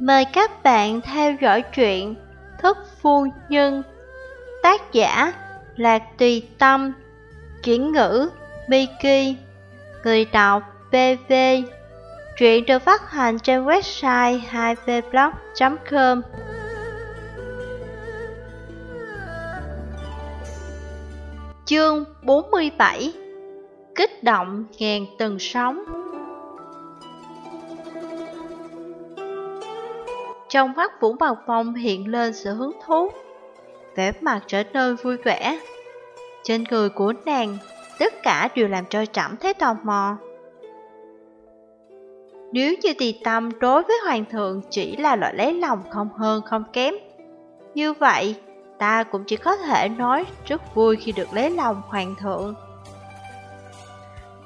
Mời các bạn theo dõi truyện Thức Phu Nhân. Tác giả Lạc Tùy Tâm. Chuyển ngữ, Miki. Người đọc BV Truyện được phát hành trên website 2vblog.com Chương 47 Kích động ngàn tầng sóng. Trong mắt Vũ Bằng Phong hiện lên sự hứng thú. Vẻ mặt trở nên vui vẻ. Trên người của nàng, Tất cả đều làm cho trẫm thấy tò mò. Nếu như tỳ tâm đối với hoàng thượng Chỉ là loại lấy lòng không hơn không kém, Như vậy Ta cũng chỉ có thể nói Rất vui khi được lấy lòng hoàng thượng.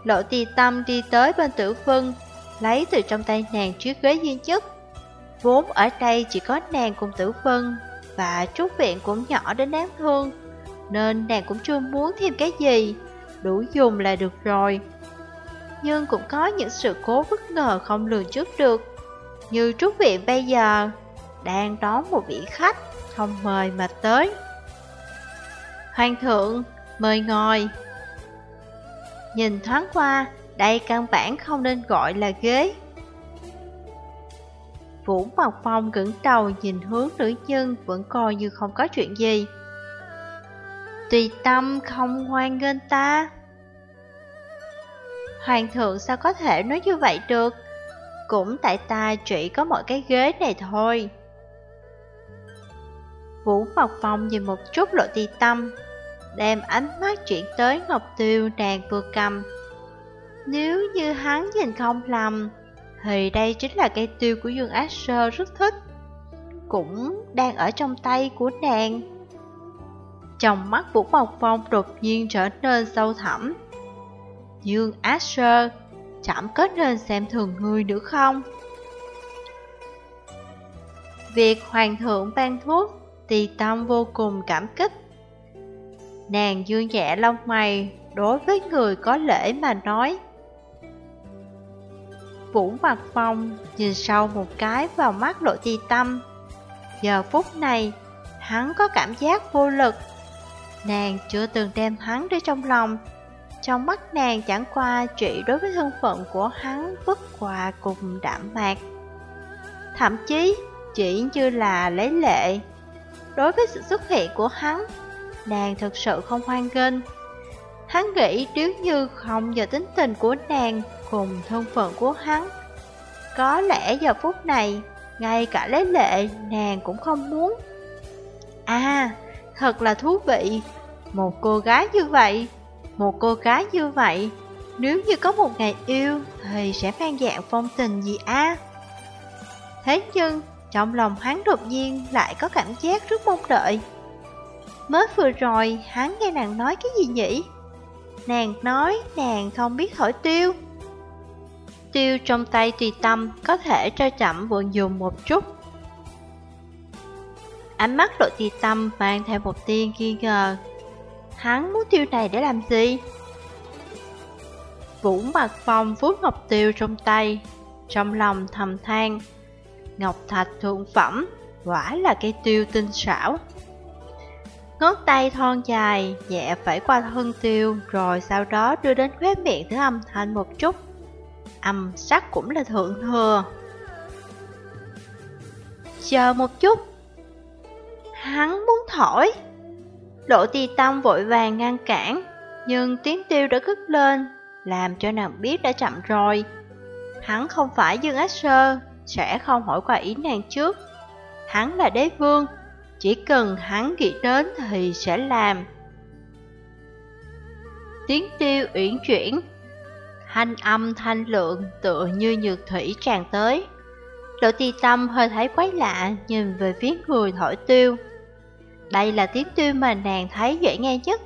Lộ tỳ tâm đi tới bên tử vân, Lấy từ trong tay nàng chiếc ghế duy nhất. Vốn ở đây chỉ có nàng cùng tử vân Và trúc viện cũng nhỏ đến đáng thương Nên nàng cũng chưa muốn thêm cái gì Đủ dùng là được rồi. Nhưng cũng có những sự cố bất ngờ không lường trước được Như trúc viện bây giờ Đang đón một vị khách không mời mà tới. Hoàng thượng, mời ngồi. Nhìn thoáng qua, đây căn bản không nên gọi là ghế. Vũ Mộc Phong cứng đầu nhìn hướng nữ nhân vẫn coi như không có chuyện gì. Tùy tâm không hoan nghênh ta. Hoàng thượng sao có thể nói như vậy được? Cũng tại ta chỉ có mọi cái ghế này thôi. Vũ Mộc Phong nhìn một chút lộ tùy tâm, đem ánh mắt chuyển tới Ngọc Tiêu nàng vừa cầm. Nếu như hắn nhìn không lầm, thì đây chính là cây tiêu của Dương Asher rất thích. Cũng đang ở trong tay của nàng. Trong mắt Vũ Mộc Phong đột nhiên trở nên sâu thẳm. Dương Asher Chẳng kết nên xem thường ngươi nữa không? Việc hoàng thượng ban thuốc, Tỳ tâm vô cùng cảm kích. Nàng dương nhẹ lông mày, Đối với người có lễ mà nói Vũ Mặt Phong nhìn sâu một cái vào mắt lộ ti tâm. Giờ phút này, hắn có cảm giác vô lực. Nàng chưa từng đem hắn để trong lòng. Trong mắt nàng chẳng qua chỉ đối với thân phận của hắn vất quà cùng đạm mạc. Thậm chí, chỉ như là lấy lệ. Đối với sự xuất hiện của hắn, nàng thực sự không hoan nghênh. Hắn nghĩ nếu như không nhờ tính tình của nàng cùng thân phận của hắn. Có lẽ giờ phút này, Ngay cả lấy lệ, nàng cũng không muốn. À thật là thú vị. Một cô gái như vậy, Một cô gái như vậy, Nếu như có một ngày yêu Thì sẽ mang dạng phong tình gì a? Thế nhưng, Trong lòng hắn đột nhiên lại có cảm giác rất mong đợi. Mới vừa rồi, hắn nghe nàng nói cái gì nhỉ? Nàng nói nàng không biết thổi tiêu. Tiêu trong tay tùy tâm có thể cho chậm vận dùng một chút Ánh mắt lộ tùy tâm mang theo một tiên nghi ngờ Hắn muốn tiêu này để làm gì? Vũ mặt phong vuốt ngọc tiêu trong tay Trong lòng thầm than Ngọc thạch thượng phẩm Quả là cây tiêu tinh xảo Ngón tay thon dài, nhẹ phải qua thân tiêu, rồi sau đó đưa đến khóe miệng thứ âm thanh một chút. Âm sắc cũng là thượng thừa. Chờ một chút. Hắn muốn thổi. Lộ tì tâm vội vàng ngăn cản, nhưng tiếng tiêu đã cất lên, làm cho nàng biết đã chậm rồi. Hắn không phải Dương Ác Sơ, sẽ không hỏi qua ý nàng trước. Hắn là đế vương, chỉ cần hắn nghĩ đến thì sẽ làm Tiếng tiêu uyển chuyển Thanh âm thanh lượng tựa như nhược thủy tràn tới. Lộ ti tâm hơi thấy quái lạ Nhìn về phía người thổi tiêu. Đây là tiếng tiêu mà nàng thấy dễ nghe nhất.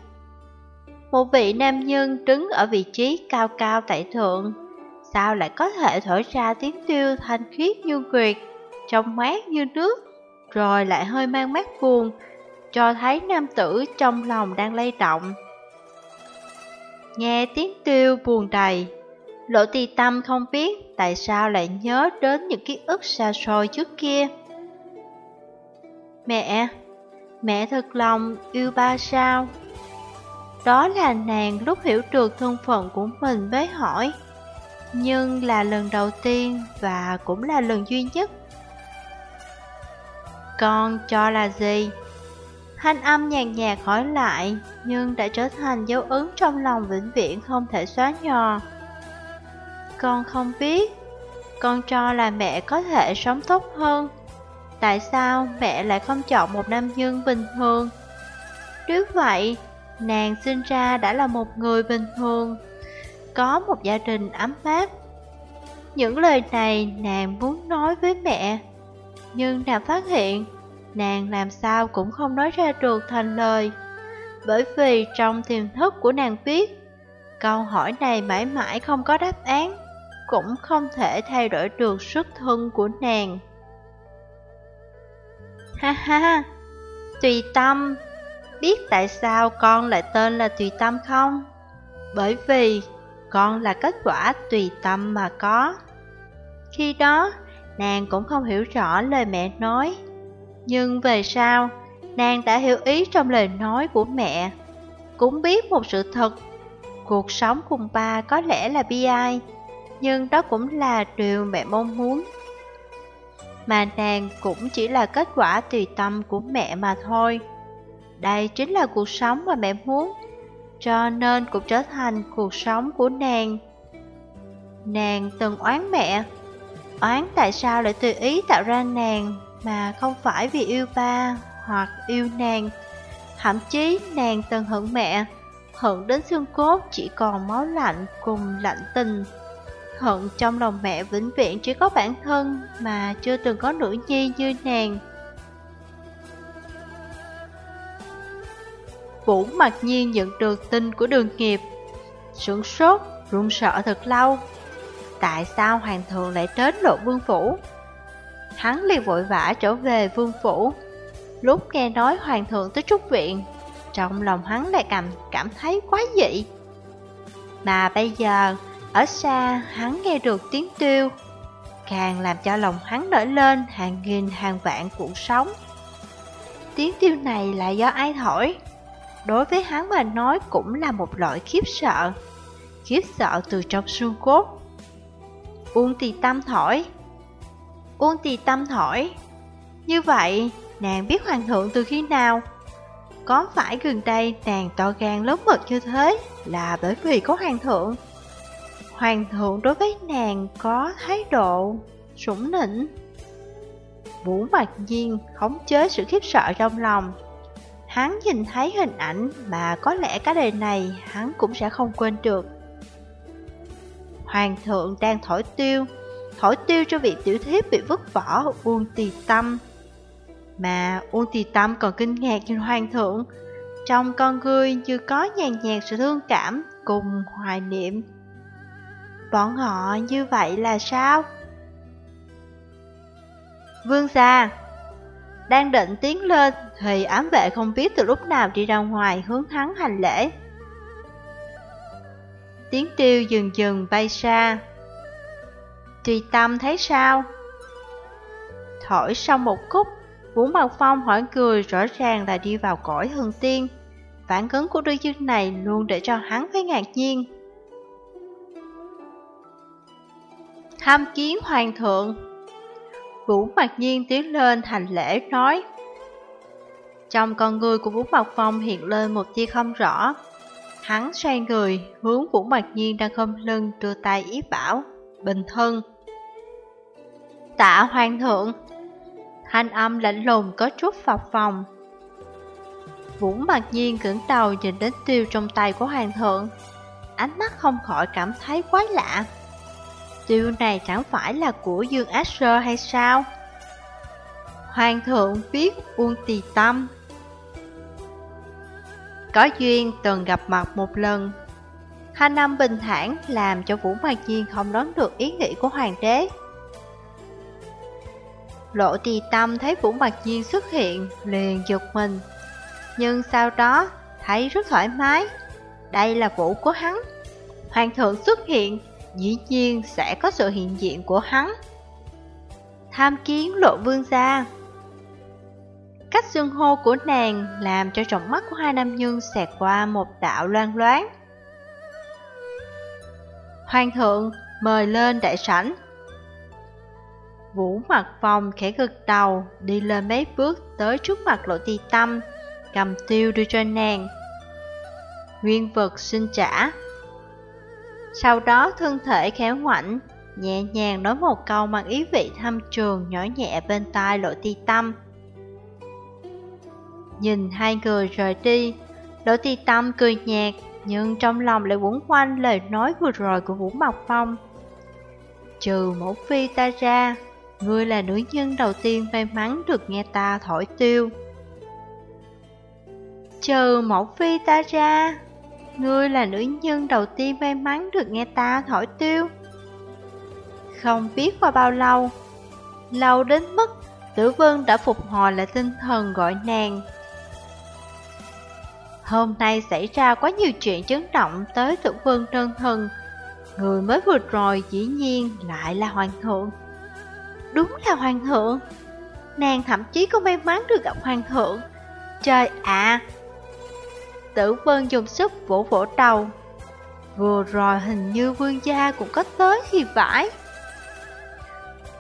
Một vị nam nhân đứng ở vị trí cao cao tại thượng. Sao lại có thể thổi ra tiếng tiêu thanh khiết như nguyệt Trong mát như nước rồi lại hơi mang mát buồn, cho thấy nam tử trong lòng đang lay động. Nghe tiếng tiêu buồn đầy, Lộ tì tâm không biết tại sao lại nhớ đến những ký ức xa xôi trước kia. Mẹ, mẹ thật lòng yêu ba sao? Đó là nàng lúc hiểu được thân phận của mình mới hỏi. Nhưng là lần đầu tiên và cũng là lần duy nhất. Con cho là gì? Thanh âm nhàn nhạt hỏi lại, nhưng đã trở thành dấu ấn trong lòng vĩnh viễn không thể xóa nhòa. Con không biết, con cho là mẹ có thể sống tốt hơn. Tại sao mẹ lại không chọn một nam nhân bình thường? Nếu vậy, nàng sinh ra đã là một người bình thường, có một gia đình ấm áp. Những lời này nàng muốn nói với mẹ, nhưng nàng phát hiện nàng làm sao cũng không nói ra được thành lời. Bởi vì trong tiềm thức của nàng biết, câu hỏi này mãi mãi không có đáp án, cũng không thể thay đổi được xuất thân của nàng. Ha ha, tùy tâm, biết tại sao con lại tên là tùy tâm không? Bởi vì con là kết quả tùy tâm mà có. Khi đó, nàng cũng không hiểu rõ lời mẹ nói, nhưng về sau, nàng đã hiểu ý trong lời nói của mẹ. Cũng biết một sự thật, cuộc sống cùng ba có lẽ là bi ai, nhưng đó cũng là điều mẹ mong muốn. Mà nàng cũng chỉ là kết quả tùy tâm của mẹ mà thôi. Đây chính là cuộc sống mà mẹ muốn, cho nên cũng trở thành cuộc sống của nàng. Nàng từng oán mẹ, oán tại sao lại tùy ý tạo ra nàng mà không phải vì yêu ba hoặc yêu nàng. Thậm chí nàng từng hận mẹ, hận đến xương cốt chỉ còn máu lạnh cùng lạnh tình. Hận trong lòng mẹ vĩnh viễn chỉ có bản thân mà chưa từng có nữ nhi như nàng. Vũ mặc nhiên nhận được tin của đường nghiệp, sửng sốt, run sợ thật lâu. Tại sao hoàng thượng lại đến lộ vương phủ? hắn liền vội vã trở về vương phủ. Lúc nghe nói hoàng thượng tới trúc viện, trong lòng hắn lại cảm, cảm thấy quá dị. Mà bây giờ, ở xa hắn nghe được tiếng tiêu, càng làm cho lòng hắn nổi lên hàng nghìn hàng vạn cuộn sóng. Tiếng tiêu này là do ai thổi? Đối với hắn mà nói cũng là một loại khiếp sợ, khiếp sợ từ trong xương cốt. Uông tì tâm thổi, Uông tì tâm thổi Như vậy, nàng biết hoàng thượng từ khi nào? Có phải gần đây nàng to gan lớn mật như thế là bởi vì có hoàng thượng? Hoàng thượng đối với nàng có thái độ sủng nịnh. Vũ mặt nhiên khống chế sự khiếp sợ trong lòng. Hắn nhìn thấy hình ảnh mà có lẽ cả đời này hắn cũng sẽ không quên được. Hoàng thượng đang thổi tiêu thổi tiêu cho vị tiểu thiếp bị vứt vỏ Uông Tì Tâm. Mà Uông Tì Tâm còn kinh ngạc nhìn hoàng thượng, trong con ngươi như có nhàn nhạt sự thương cảm cùng hoài niệm. Bọn họ như vậy là sao? Vương gia Đang định tiến lên Thì ám vệ không biết từ lúc nào đi ra ngoài hướng hắn hành lễ Tiếng tiêu dừng dừng bay xa Tùy tâm thấy sao? Thổi xong một khúc, Vũ Mạc Phong hỏi cười rõ ràng là đi vào cõi hương tiên. Phản ứng của đôi chân này luôn để cho hắn thấy ngạc nhiên. Tham kiến hoàng thượng. Vũ Mạc nhiên tiến lên hành lễ nói, Trong con người của Vũ Mạc Phong hiện lên một chi không rõ. Hắn xoay người, hướng Vũ Mạc nhiên đang khom lưng đưa tay ý bảo, Bình thân. Tạ hoàng thượng. Thanh âm lạnh lùng có chút phập phòng Vũ Mạc nhiên cứng đầu nhìn đến tiêu trong tay của hoàng thượng. Ánh mắt không khỏi cảm thấy quái lạ. Tiêu này chẳng phải là của Dương Asher hay sao? Hoàng thượng biết Uông Tì Tâm Có duyên từng gặp mặt một lần Hai năm bình thản làm cho Vũ Mạc Nhiên không đoán được ý nghĩ của hoàng đế Lộ tì tâm thấy Vũ Mạc Nhiên xuất hiện, liền giật mình. Nhưng sau đó, thấy rất thoải mái. Đây là vũ của hắn. Hoàng thượng xuất hiện, dĩ nhiên sẽ có sự hiện diện của hắn. Tham kiến lộ vương gia Cách xưng hô của nàng làm cho trọng mắt của hai nam nhân xẹt qua một đạo loan loáng. Hoàng thượng mời lên đại sảnh. Vũ mặt phòng khẽ gật đầu, đi lên mấy bước tới trước mặt lộ ti tâm, cầm tiêu đưa cho nàng. Nguyên vật xin trả. Sau đó thân thể khéo ngoảnh, nhẹ nhàng nói một câu mang ý vị thăm trường nhỏ nhẹ bên tai lộ ti tâm. Nhìn hai người rời đi, lộ ti tâm cười nhạt, nhưng trong lòng lại quẩn quanh lời nói vừa rồi của Vũ Mộc Phong. Trừ mẫu phi ta ra, ngươi là nữ nhân đầu tiên may mắn được nghe ta thổi tiêu. Trừ mẫu phi ta ra, ngươi là nữ nhân đầu tiên may mắn được nghe ta thổi tiêu. Không biết qua bao lâu, lâu đến mức tử vân đã phục hồi lại tinh thần gọi nàng. Hôm nay xảy ra quá nhiều chuyện chấn động tới tử vương đơn thần, Người mới vừa rồi dĩ nhiên lại là hoàng thượng. Đúng là hoàng thượng. Nàng thậm chí có may mắn được gặp hoàng thượng. Trời ạ Tử vân dùng sức vỗ vỗ đầu. Vừa rồi hình như vương gia cũng có tới thì phải.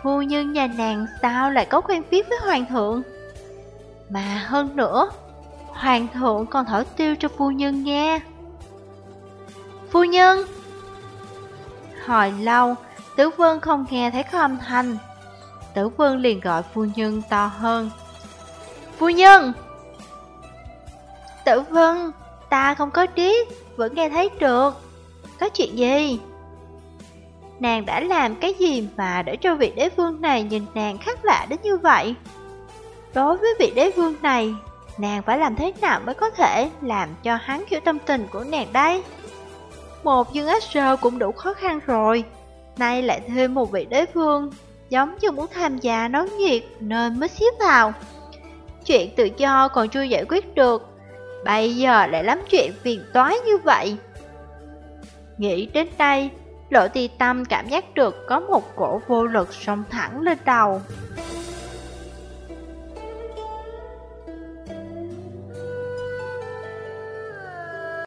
Phu nhân nhà nàng sao lại có quen biết với hoàng thượng? Mà hơn nữa, Hoàng thượng còn thổi tiêu cho phu nhân nghe. Phu nhân! Hồi lâu, Tử vương không nghe thấy có âm thanh. Tử vương liền gọi phu nhân to hơn. Phu nhân! Tử vương Ta không có điếc Vẫn nghe thấy được Có chuyện gì Nàng đã làm cái gì mà để cho vị đế vương này nhìn nàng khác lạ đến như vậy Đối với vị đế vương này Nàng phải làm thế nào mới có thể làm cho hắn hiểu tâm tình của nàng đây? Một dương ác sơ cũng đủ khó khăn rồi, nay lại thêm một vị đế vương, giống như muốn tham gia nói nhiệt nên mới xếp vào. Chuyện tự do còn chưa giải quyết được, bây giờ lại lắm chuyện phiền toái như vậy. Nghĩ đến đây, lộ tì tâm cảm giác được có một cổ vô lực sông thẳng lên đầu.